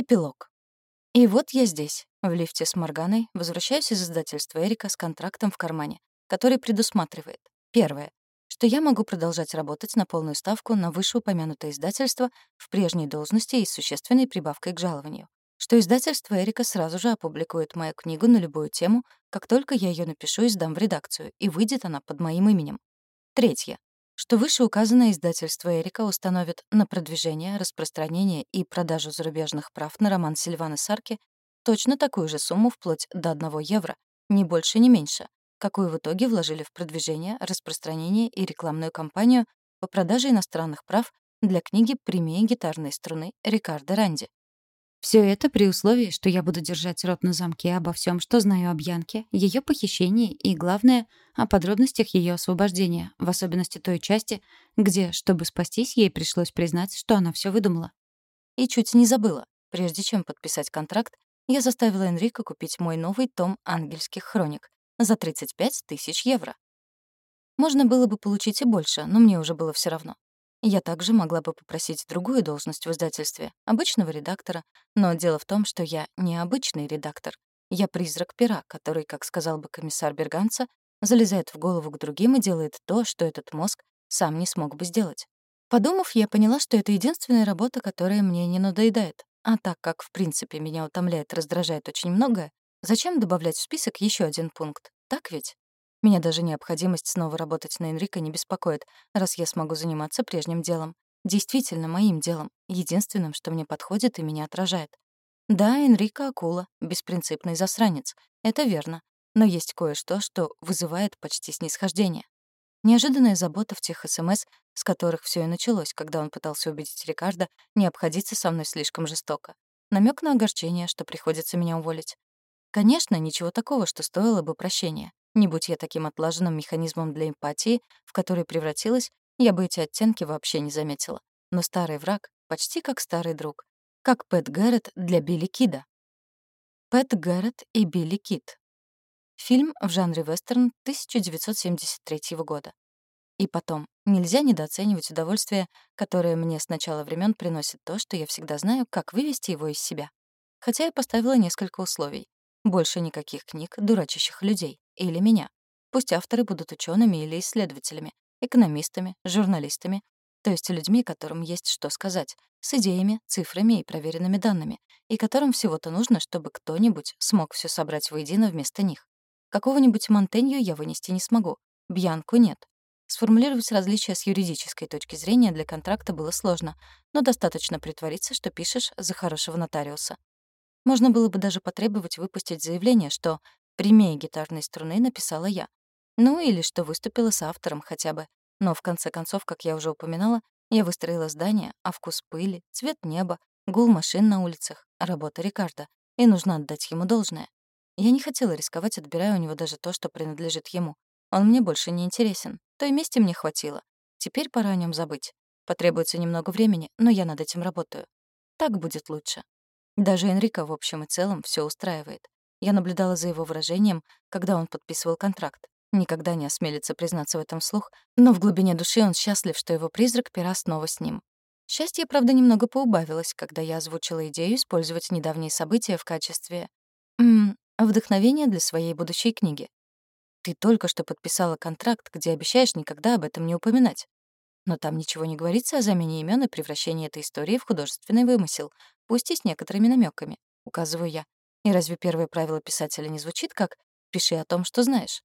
Эпилог. И вот я здесь, в лифте с Морганой, возвращаюсь из издательства Эрика с контрактом в кармане, который предусматривает. Первое. Что я могу продолжать работать на полную ставку на вышеупомянутое издательство в прежней должности и с существенной прибавкой к жалованию. Что издательство Эрика сразу же опубликует мою книгу на любую тему, как только я ее напишу и сдам в редакцию, и выйдет она под моим именем. Третье что вышеуказанное издательство Эрика установит на продвижение, распространение и продажу зарубежных прав на роман Сильвана Сарки точно такую же сумму вплоть до 1 евро, ни больше, ни меньше, какую в итоге вложили в продвижение, распространение и рекламную кампанию по продаже иностранных прав для книги «Премия гитарной струны» Рикардо Ранди. Все это при условии, что я буду держать рот на замке обо всем, что знаю об Янке, ее похищении и, главное, о подробностях ее освобождения, в особенности той части, где, чтобы спастись, ей пришлось признать, что она все выдумала. И чуть не забыла. Прежде чем подписать контракт, я заставила Энрика купить мой новый том «Ангельских хроник» за 35 тысяч евро. Можно было бы получить и больше, но мне уже было все равно. Я также могла бы попросить другую должность в издательстве, обычного редактора, но дело в том, что я не обычный редактор. Я призрак пера, который, как сказал бы комиссар Берганца, залезает в голову к другим и делает то, что этот мозг сам не смог бы сделать. Подумав, я поняла, что это единственная работа, которая мне не надоедает. А так как, в принципе, меня утомляет раздражает очень многое, зачем добавлять в список еще один пункт? Так ведь? Меня даже необходимость снова работать на Энрика не беспокоит, раз я смогу заниматься прежним делом. Действительно моим делом, единственным, что мне подходит и меня отражает. Да, Энрико — акула, беспринципный засранец. Это верно. Но есть кое-что, что вызывает почти снисхождение. Неожиданная забота в тех СМС, с которых все и началось, когда он пытался убедить Рикардо не обходиться со мной слишком жестоко. Намек на огорчение, что приходится меня уволить. Конечно, ничего такого, что стоило бы прощения. Не будь я таким отлаженным механизмом для эмпатии, в который превратилась, я бы эти оттенки вообще не заметила. Но старый враг почти как старый друг. Как Пэт Гаррет для Билли Кида. Пэт Гаррет и Билли Кид. Фильм в жанре вестерн 1973 года. И потом, нельзя недооценивать удовольствие, которое мне с начала времен приносит то, что я всегда знаю, как вывести его из себя. Хотя я поставила несколько условий. Больше никаких книг, дурачащих людей. Или меня. Пусть авторы будут учеными или исследователями, экономистами, журналистами, то есть людьми, которым есть что сказать, с идеями, цифрами и проверенными данными, и которым всего-то нужно, чтобы кто-нибудь смог все собрать воедино вместо них. Какого-нибудь Монтенью я вынести не смогу, Бьянку нет. Сформулировать различия с юридической точки зрения для контракта было сложно, но достаточно притвориться, что пишешь за хорошего нотариуса. Можно было бы даже потребовать выпустить заявление, что «премия гитарной струны» написала я. Ну или что выступила с автором хотя бы. Но в конце концов, как я уже упоминала, я выстроила здание, а вкус пыли, цвет неба, гул машин на улицах, работа Рикардо. И нужно отдать ему должное. Я не хотела рисковать, отбирая у него даже то, что принадлежит ему. Он мне больше не интересен. Той мести мне хватило. Теперь пора о нем забыть. Потребуется немного времени, но я над этим работаю. Так будет лучше. Даже Энрико в общем и целом все устраивает. Я наблюдала за его выражением, когда он подписывал контракт. Никогда не осмелится признаться в этом вслух, но в глубине души он счастлив, что его призрак пера снова с ним. Счастье, правда, немного поубавилось, когда я озвучила идею использовать недавние события в качестве... -м, вдохновения для своей будущей книги. Ты только что подписала контракт, где обещаешь никогда об этом не упоминать. Но там ничего не говорится о замене имен и превращении этой истории в художественный вымысел, пусть и с некоторыми намеками, указываю я. И разве первое правило писателя не звучит как «пиши о том, что знаешь»?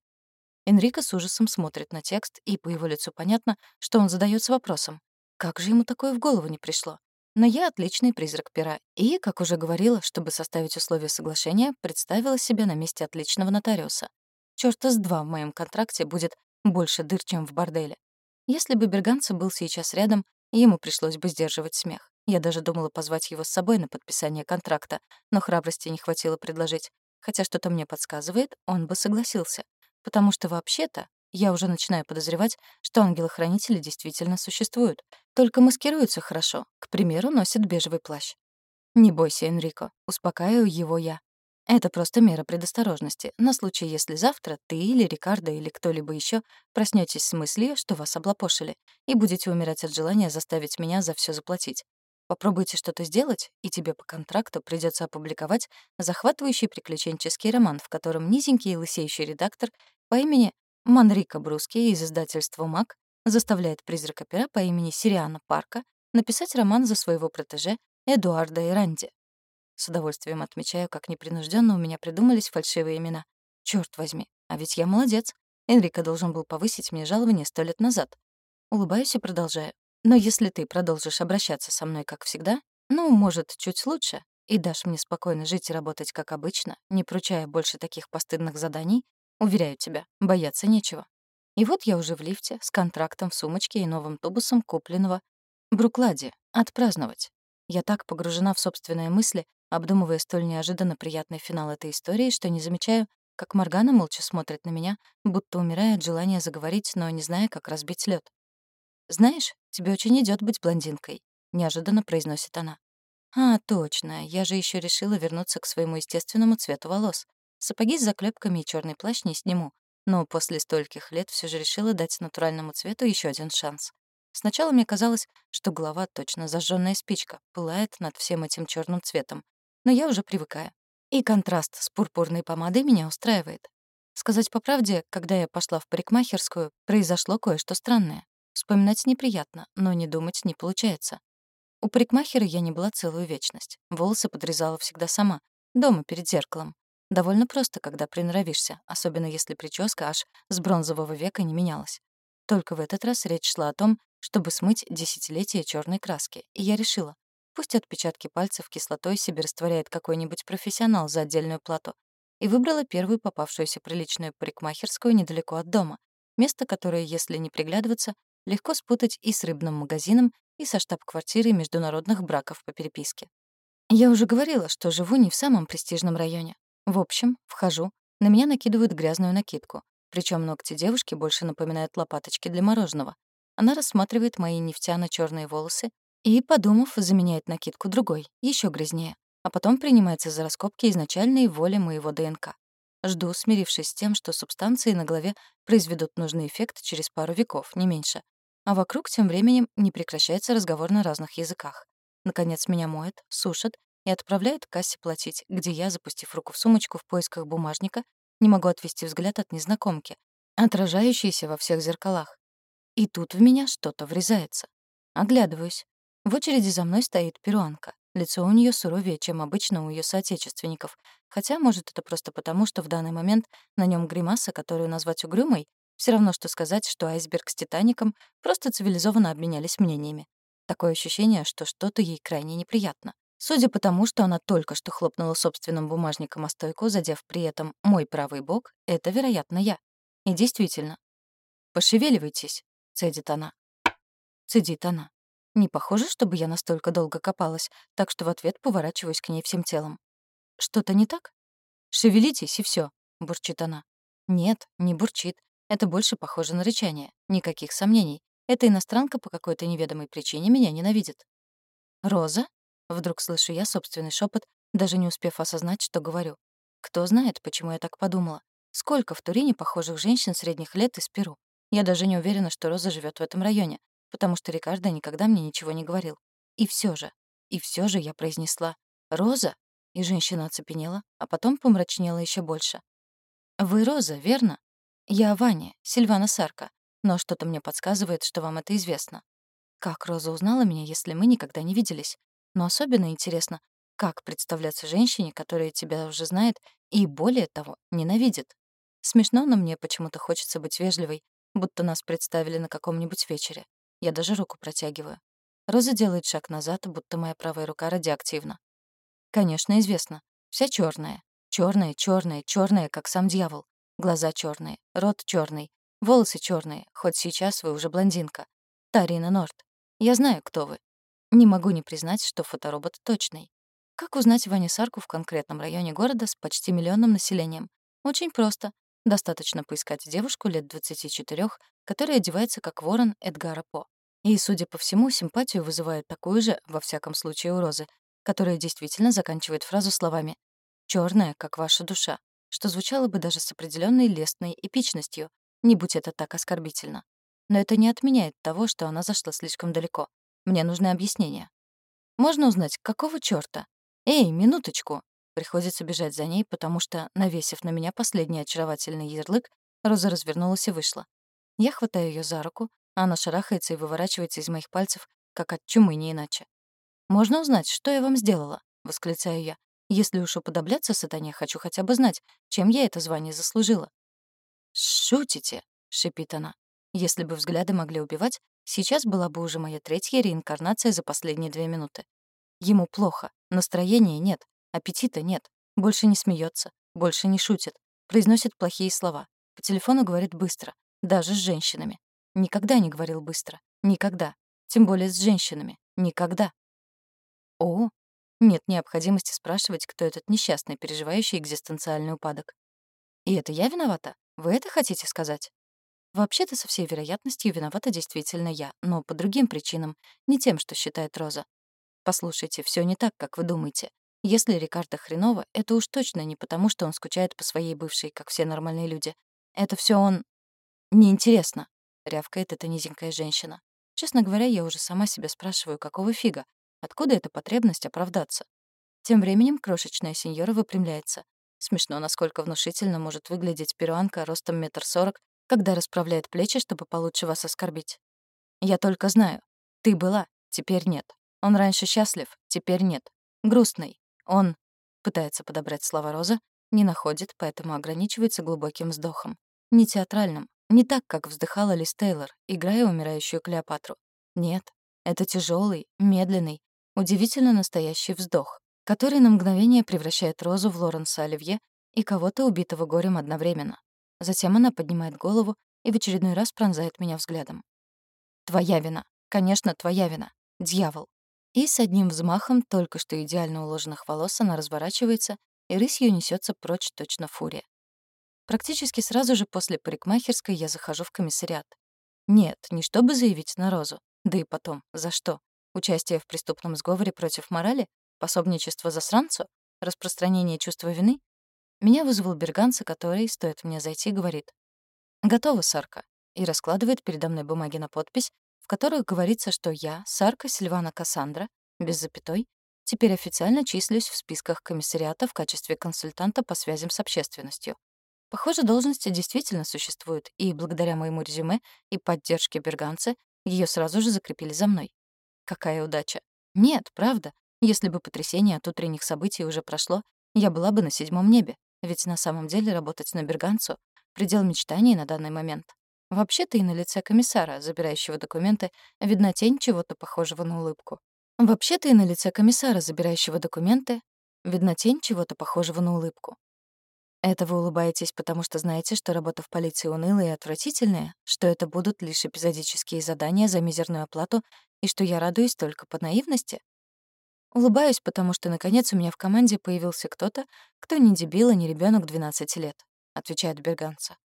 Энрико с ужасом смотрит на текст, и по его лицу понятно, что он задается вопросом. Как же ему такое в голову не пришло? Но я отличный призрак пера, и, как уже говорила, чтобы составить условия соглашения, представила себя на месте отличного нотариуса. Чёрта с два в моем контракте будет больше дыр, чем в борделе. Если бы Берганца был сейчас рядом, ему пришлось бы сдерживать смех. Я даже думала позвать его с собой на подписание контракта, но храбрости не хватило предложить. Хотя что-то мне подсказывает, он бы согласился. Потому что вообще-то я уже начинаю подозревать, что ангелы-хранители действительно существуют, только маскируются хорошо, к примеру, носят бежевый плащ. «Не бойся, Энрико», — успокаиваю его я. Это просто мера предосторожности, на случай, если завтра ты или Рикардо или кто-либо еще проснетесь с мыслью, что вас облапошили, и будете умирать от желания заставить меня за все заплатить. Попробуйте что-то сделать, и тебе по контракту придется опубликовать захватывающий приключенческий роман, в котором низенький и лысеющий редактор по имени Манрика Бруски из издательства «Мак» заставляет призрака пера по имени Сириана Парка написать роман за своего протеже Эдуарда и Ранди. С удовольствием отмечаю, как непринужденно у меня придумались фальшивые имена. Черт возьми, а ведь я молодец. Энрико должен был повысить мне жалование сто лет назад. Улыбаюсь и продолжаю. Но если ты продолжишь обращаться со мной, как всегда, ну, может, чуть лучше, и дашь мне спокойно жить и работать, как обычно, не поручая больше таких постыдных заданий, уверяю тебя, бояться нечего. И вот я уже в лифте, с контрактом в сумочке и новым тубусом купленного Бруклади, отпраздновать. Я так погружена в собственные мысли, обдумывая столь неожиданно приятный финал этой истории, что не замечаю, как Моргана молча смотрит на меня, будто умирая от желания заговорить, но не зная, как разбить лед. «Знаешь, тебе очень идет быть блондинкой», — неожиданно произносит она. «А, точно, я же еще решила вернуться к своему естественному цвету волос. Сапоги с заклепками и черный плащ не сниму, но после стольких лет все же решила дать натуральному цвету еще один шанс. Сначала мне казалось, что голова точно зажженная спичка, пылает над всем этим черным цветом. Но я уже привыкаю. И контраст с пурпурной помадой меня устраивает. Сказать по правде, когда я пошла в парикмахерскую, произошло кое-что странное. Вспоминать неприятно, но не думать не получается. У парикмахера я не была целую вечность. Волосы подрезала всегда сама, дома перед зеркалом. Довольно просто, когда приноровишься, особенно если прическа аж с бронзового века не менялась. Только в этот раз речь шла о том, чтобы смыть десятилетия черной краски, и я решила, пусть отпечатки пальцев кислотой себе растворяет какой-нибудь профессионал за отдельную плату, и выбрала первую попавшуюся приличную парикмахерскую недалеко от дома, место, которое, если не приглядываться, легко спутать и с рыбным магазином, и со штаб-квартирой международных браков по переписке. Я уже говорила, что живу не в самом престижном районе. В общем, вхожу, на меня накидывают грязную накидку, причем ногти девушки больше напоминают лопаточки для мороженого. Она рассматривает мои нефтяно черные волосы и, подумав, заменяет накидку другой, еще грязнее, а потом принимается за раскопки изначальной воли моего ДНК. Жду, смирившись с тем, что субстанции на голове произведут нужный эффект через пару веков, не меньше. А вокруг тем временем не прекращается разговор на разных языках. Наконец меня моют, сушат и отправляют к кассе платить, где я, запустив руку в сумочку в поисках бумажника, не могу отвести взгляд от незнакомки, отражающейся во всех зеркалах. И тут в меня что-то врезается. Оглядываюсь. В очереди за мной стоит перуанка. Лицо у нее суровее, чем обычно у ее соотечественников. Хотя, может, это просто потому, что в данный момент на нем гримаса, которую назвать угрюмой, все равно, что сказать, что айсберг с Титаником просто цивилизованно обменялись мнениями. Такое ощущение, что что-то ей крайне неприятно. Судя по тому, что она только что хлопнула собственным бумажником о стойку, задев при этом мой правый бок, это, вероятно, я. И действительно. «Пошевеливайтесь», — цедит она. Цедит она. Не похоже, чтобы я настолько долго копалась, так что в ответ поворачиваюсь к ней всем телом. «Что-то не так?» «Шевелитесь, и все, бурчит она. «Нет, не бурчит. Это больше похоже на рычание. Никаких сомнений. Эта иностранка по какой-то неведомой причине меня ненавидит». «Роза?» — вдруг слышу я собственный шепот, даже не успев осознать, что говорю. Кто знает, почему я так подумала. Сколько в Турине похожих женщин средних лет из Перу? Я даже не уверена, что Роза живет в этом районе, потому что Рикардо никогда мне ничего не говорил. И все же, и все же я произнесла «Роза?» И женщина оцепенела, а потом помрачнела еще больше. «Вы Роза, верно?» «Я Ваня, Сильвана Сарка, но что-то мне подсказывает, что вам это известно». Как Роза узнала меня, если мы никогда не виделись? Но особенно интересно, как представляться женщине, которая тебя уже знает и, более того, ненавидит? Смешно, но мне почему-то хочется быть вежливой, будто нас представили на каком-нибудь вечере. Я даже руку протягиваю. Роза делает шаг назад, будто моя правая рука радиоактивна. Конечно, известно. Вся черная. Черная, черная, черная, как сам дьявол. Глаза черные, рот черный, волосы черные, хоть сейчас вы уже блондинка. Тарина Норт. Я знаю, кто вы. Не могу не признать, что фоторобот точный. Как узнать Ваню Сарку в конкретном районе города с почти миллионным населением? Очень просто. Достаточно поискать девушку лет 24, которая одевается как ворон Эдгара По. И, судя по всему, симпатию вызывает такую же, во всяком случае, у Розы, которая действительно заканчивает фразу словами «чёрная, как ваша душа», что звучало бы даже с определенной лестной эпичностью, не будь это так оскорбительно. Но это не отменяет того, что она зашла слишком далеко. Мне нужны объяснения. Можно узнать, какого чёрта? Эй, минуточку!» Приходится бежать за ней, потому что, навесив на меня последний очаровательный ярлык, Роза развернулась и вышла. Я хватаю её за руку, а она шарахается и выворачивается из моих пальцев, как от чумы, не иначе. «Можно узнать, что я вам сделала?» — восклицаю я. «Если уж уподобляться сатане, хочу хотя бы знать, чем я это звание заслужила». «Шутите?» — шипит она. Если бы взгляды могли убивать, сейчас была бы уже моя третья реинкарнация за последние две минуты. Ему плохо, настроения нет, аппетита нет, больше не смеется, больше не шутит, произносит плохие слова, по телефону говорит быстро, даже с женщинами. Никогда не говорил быстро. Никогда. Тем более с женщинами. Никогда. О, нет необходимости спрашивать, кто этот несчастный, переживающий экзистенциальный упадок. И это я виновата? Вы это хотите сказать? Вообще-то, со всей вероятностью, виновата действительно я, но по другим причинам, не тем, что считает Роза. Послушайте, все не так, как вы думаете. Если Рикардо хреново, это уж точно не потому, что он скучает по своей бывшей, как все нормальные люди. Это все он... Неинтересно. — рявкает эта низенькая женщина. Честно говоря, я уже сама себя спрашиваю, какого фига? Откуда эта потребность оправдаться? Тем временем крошечная сеньора выпрямляется. Смешно, насколько внушительно может выглядеть перуанка ростом метр сорок, когда расправляет плечи, чтобы получше вас оскорбить. Я только знаю. Ты была, теперь нет. Он раньше счастлив, теперь нет. Грустный. Он... Пытается подобрать слова Роза, не находит, поэтому ограничивается глубоким вздохом. Не театральным, не так, как вздыхала Лиз Тейлор, играя умирающую Клеопатру. Нет, это тяжелый, медленный, удивительно настоящий вздох, который на мгновение превращает Розу в Лоренса Оливье и кого-то убитого горем одновременно. Затем она поднимает голову и в очередной раз пронзает меня взглядом. «Твоя вина. Конечно, твоя вина. Дьявол». И с одним взмахом только что идеально уложенных волос она разворачивается, и рысью несется прочь точно фурия. Практически сразу же после парикмахерской я захожу в комиссариат. Нет, не чтобы заявить на Розу. Да и потом, за что? Участие в преступном сговоре против морали? Пособничество засранцу? Распространение чувства вины? Меня вызвал Берганца, который, стоит мне зайти, говорит. «Готово, Сарка», и раскладывает передо мной бумаги на подпись, в которых говорится, что я, Сарка Сильвана Кассандра, без запятой, теперь официально числюсь в списках комиссариата в качестве консультанта по связям с общественностью. Похоже, должность действительно существует, и благодаря моему резюме и поддержке Берганца ее сразу же закрепили за мной. Какая удача. Нет, правда. Если бы потрясение от утренних событий уже прошло, я была бы на седьмом небе, ведь на самом деле работать на Берганцу — предел мечтаний на данный момент. Вообще-то и на лице комиссара, забирающего документы, видна тень чего-то похожего на улыбку. Вообще-то и на лице комиссара, забирающего документы, видна тень чего-то похожего на улыбку. Это вы улыбаетесь, потому что знаете, что работа в полиции унылая и отвратительная, что это будут лишь эпизодические задания за мизерную оплату и что я радуюсь только по наивности? Улыбаюсь, потому что, наконец, у меня в команде появился кто-то, кто не дебил и не ребенок 12 лет, отвечает Берганца.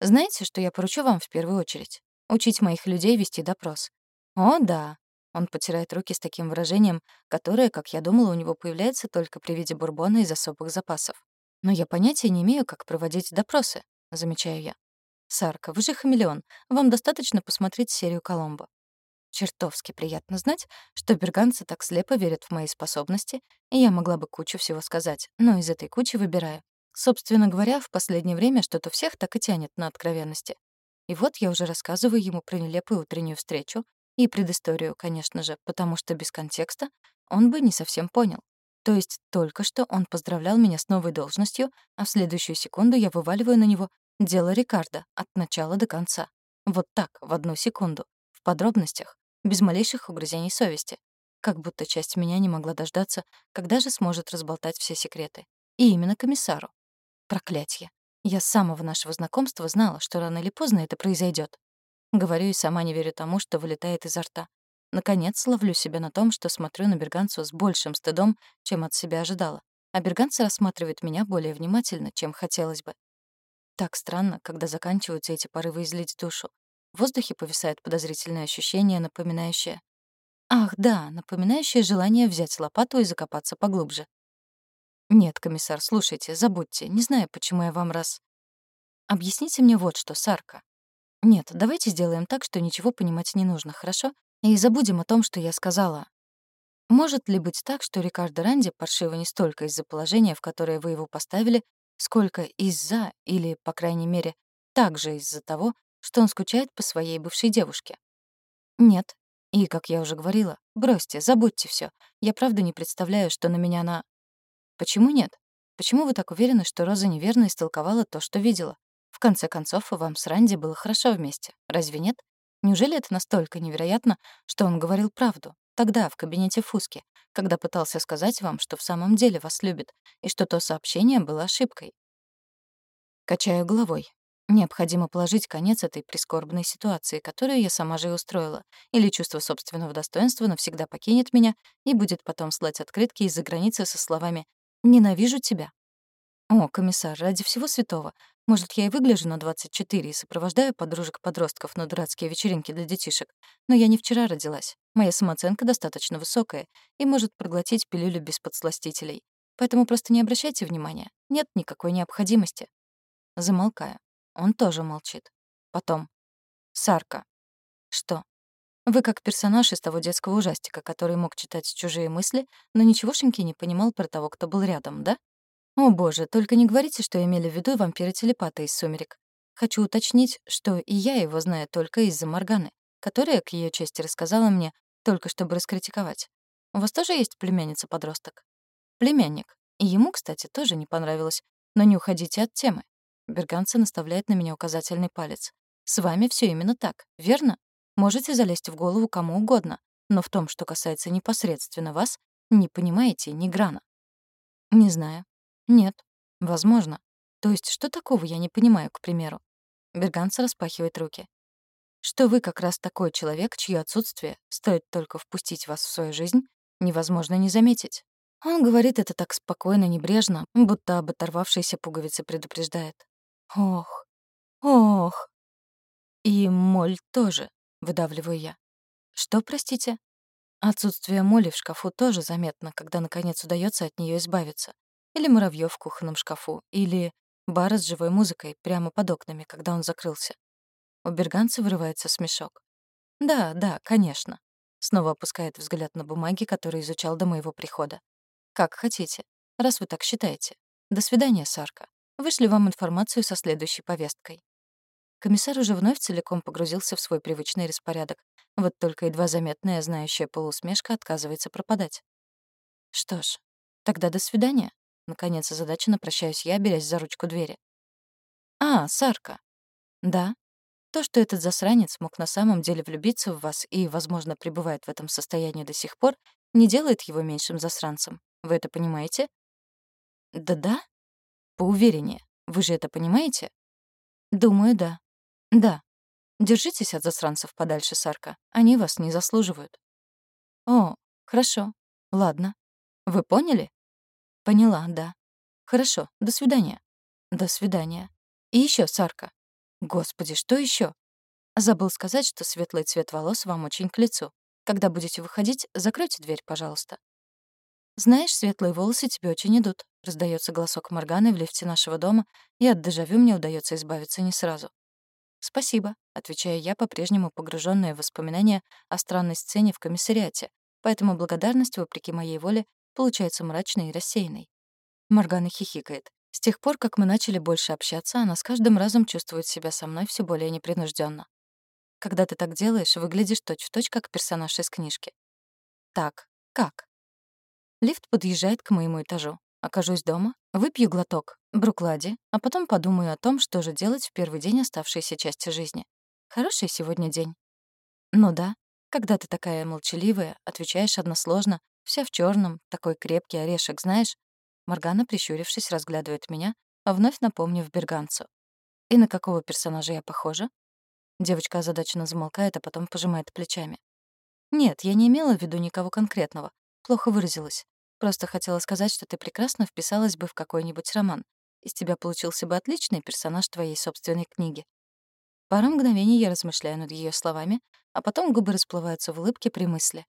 Знаете, что я поручу вам в первую очередь? Учить моих людей вести допрос. О, да. Он потирает руки с таким выражением, которое, как я думала, у него появляется только при виде бурбона из особых запасов. Но я понятия не имею, как проводить допросы, замечаю я. Сарка, вы же хамелеон. Вам достаточно посмотреть серию Коломбо. Чертовски приятно знать, что берганцы так слепо верят в мои способности, и я могла бы кучу всего сказать, но из этой кучи выбираю. Собственно говоря, в последнее время что-то всех так и тянет на откровенности. И вот я уже рассказываю ему про нелепую утреннюю встречу и предысторию, конечно же, потому что без контекста он бы не совсем понял. То есть только что он поздравлял меня с новой должностью, а в следующую секунду я вываливаю на него дело Рикардо от начала до конца. Вот так, в одну секунду, в подробностях, без малейших угрызений совести. Как будто часть меня не могла дождаться, когда же сможет разболтать все секреты. И именно комиссару. Проклятье. Я с самого нашего знакомства знала, что рано или поздно это произойдет. Говорю и сама не верю тому, что вылетает изо рта. Наконец, ловлю себя на том, что смотрю на Берганцу с большим стыдом, чем от себя ожидала. А Берганца рассматривает меня более внимательно, чем хотелось бы. Так странно, когда заканчиваются эти порывы излить душу. В воздухе повисает подозрительное ощущение, напоминающее... Ах, да, напоминающее желание взять лопату и закопаться поглубже. Нет, комиссар, слушайте, забудьте. Не знаю, почему я вам раз... Объясните мне вот что, Сарка. Нет, давайте сделаем так, что ничего понимать не нужно, хорошо? И забудем о том, что я сказала. Может ли быть так, что Рикардо Ранди паршиво не столько из-за положения, в которое вы его поставили, сколько из-за, или, по крайней мере, также из-за того, что он скучает по своей бывшей девушке? Нет. И, как я уже говорила, бросьте, забудьте все. Я правда не представляю, что на меня на... Почему нет? Почему вы так уверены, что Роза неверно истолковала то, что видела? В конце концов, вам с Ранди было хорошо вместе. Разве нет? Неужели это настолько невероятно, что он говорил правду? Тогда, в кабинете Фуски, когда пытался сказать вам, что в самом деле вас любит, и что то сообщение было ошибкой. Качаю головой. Необходимо положить конец этой прискорбной ситуации, которую я сама же и устроила, или чувство собственного достоинства навсегда покинет меня и будет потом слать открытки из-за границы со словами «Ненавижу тебя». О, комиссар, ради всего святого. Может, я и выгляжу на 24 и сопровождаю подружек-подростков на дурацкие вечеринки для детишек, но я не вчера родилась. Моя самооценка достаточно высокая и может проглотить пилюлю без подсластителей. Поэтому просто не обращайте внимания. Нет никакой необходимости. Замолкаю. Он тоже молчит. Потом. Сарка. Что? Вы как персонаж из того детского ужастика, который мог читать чужие мысли, но ничегошеньки не понимал про того, кто был рядом, да? О боже, только не говорите, что имели в виду вампиры-телепаты из «Сумерек». Хочу уточнить, что и я его знаю только из-за Морганы, которая, к ее чести, рассказала мне, только чтобы раскритиковать. У вас тоже есть племянница-подросток? Племянник. И ему, кстати, тоже не понравилось. Но не уходите от темы. Берганца наставляет на меня указательный палец. «С вами все именно так, верно? Можете залезть в голову кому угодно, но в том, что касается непосредственно вас, не понимаете ни грана». «Не знаю». «Нет». «Возможно». «То есть что такого я не понимаю, к примеру?» Берганца распахивает руки. «Что вы как раз такой человек, чье отсутствие, стоит только впустить вас в свою жизнь, невозможно не заметить». Он говорит это так спокойно, небрежно, будто об оторвавшейся пуговице предупреждает. Ох, ох. И моль тоже, выдавливаю я. Что, простите? Отсутствие моли в шкафу тоже заметно, когда наконец удается от нее избавиться. Или муравьев в кухонном шкафу, или бара с живой музыкой прямо под окнами, когда он закрылся. У берганца вырывается смешок. «Да, да, конечно». Снова опускает взгляд на бумаги, которые изучал до моего прихода. «Как хотите, раз вы так считаете. До свидания, Сарка. Вышли вам информацию со следующей повесткой. Комиссар уже вновь целиком погрузился в свой привычный распорядок. Вот только едва заметная знающая полусмешка отказывается пропадать. Что ж, тогда до свидания. Наконец озадаченно прощаюсь я, берясь за ручку двери. «А, Сарка». «Да. То, что этот засранец мог на самом деле влюбиться в вас и, возможно, пребывает в этом состоянии до сих пор, не делает его меньшим засранцем. Вы это понимаете?» «Да-да», Поувереннее. Вы же это понимаете? Думаю, да. Да. Держитесь от засранцев подальше, Сарка. Они вас не заслуживают. О, хорошо. Ладно. Вы поняли? Поняла, да. Хорошо. До свидания. До свидания. И еще, Сарка. Господи, что еще? Забыл сказать, что светлый цвет волос вам очень к лицу. Когда будете выходить, закройте дверь, пожалуйста. «Знаешь, светлые волосы тебе очень идут», — раздается голосок Морганы в лифте нашего дома, и от дежавю мне удается избавиться не сразу. «Спасибо», — отвечаю я, по-прежнему погруженная в воспоминания о странной сцене в комиссариате, поэтому благодарность, вопреки моей воле, получается мрачной и рассеянной. Моргана хихикает. С тех пор, как мы начали больше общаться, она с каждым разом чувствует себя со мной все более непринужденно. Когда ты так делаешь, выглядишь точь-в-точь точь как персонаж из книжки. Так, как? Лифт подъезжает к моему этажу. Окажусь дома, выпью глоток бруклади, а потом подумаю о том, что же делать в первый день оставшейся части жизни. Хороший сегодня день. Ну да, когда ты такая молчаливая, отвечаешь односложно, вся в черном, такой крепкий орешек, знаешь. Моргана, прищурившись, разглядывает меня, а вновь напомнив берганцу. И на какого персонажа я похожа? Девочка озадаченно замолкает, а потом пожимает плечами. Нет, я не имела в виду никого конкретного. Плохо выразилась. Просто хотела сказать, что ты прекрасно вписалась бы в какой-нибудь роман. Из тебя получился бы отличный персонаж твоей собственной книги. Пару мгновений я размышляю над ее словами, а потом губы расплываются в улыбке при мысли.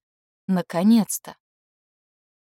Наконец-то!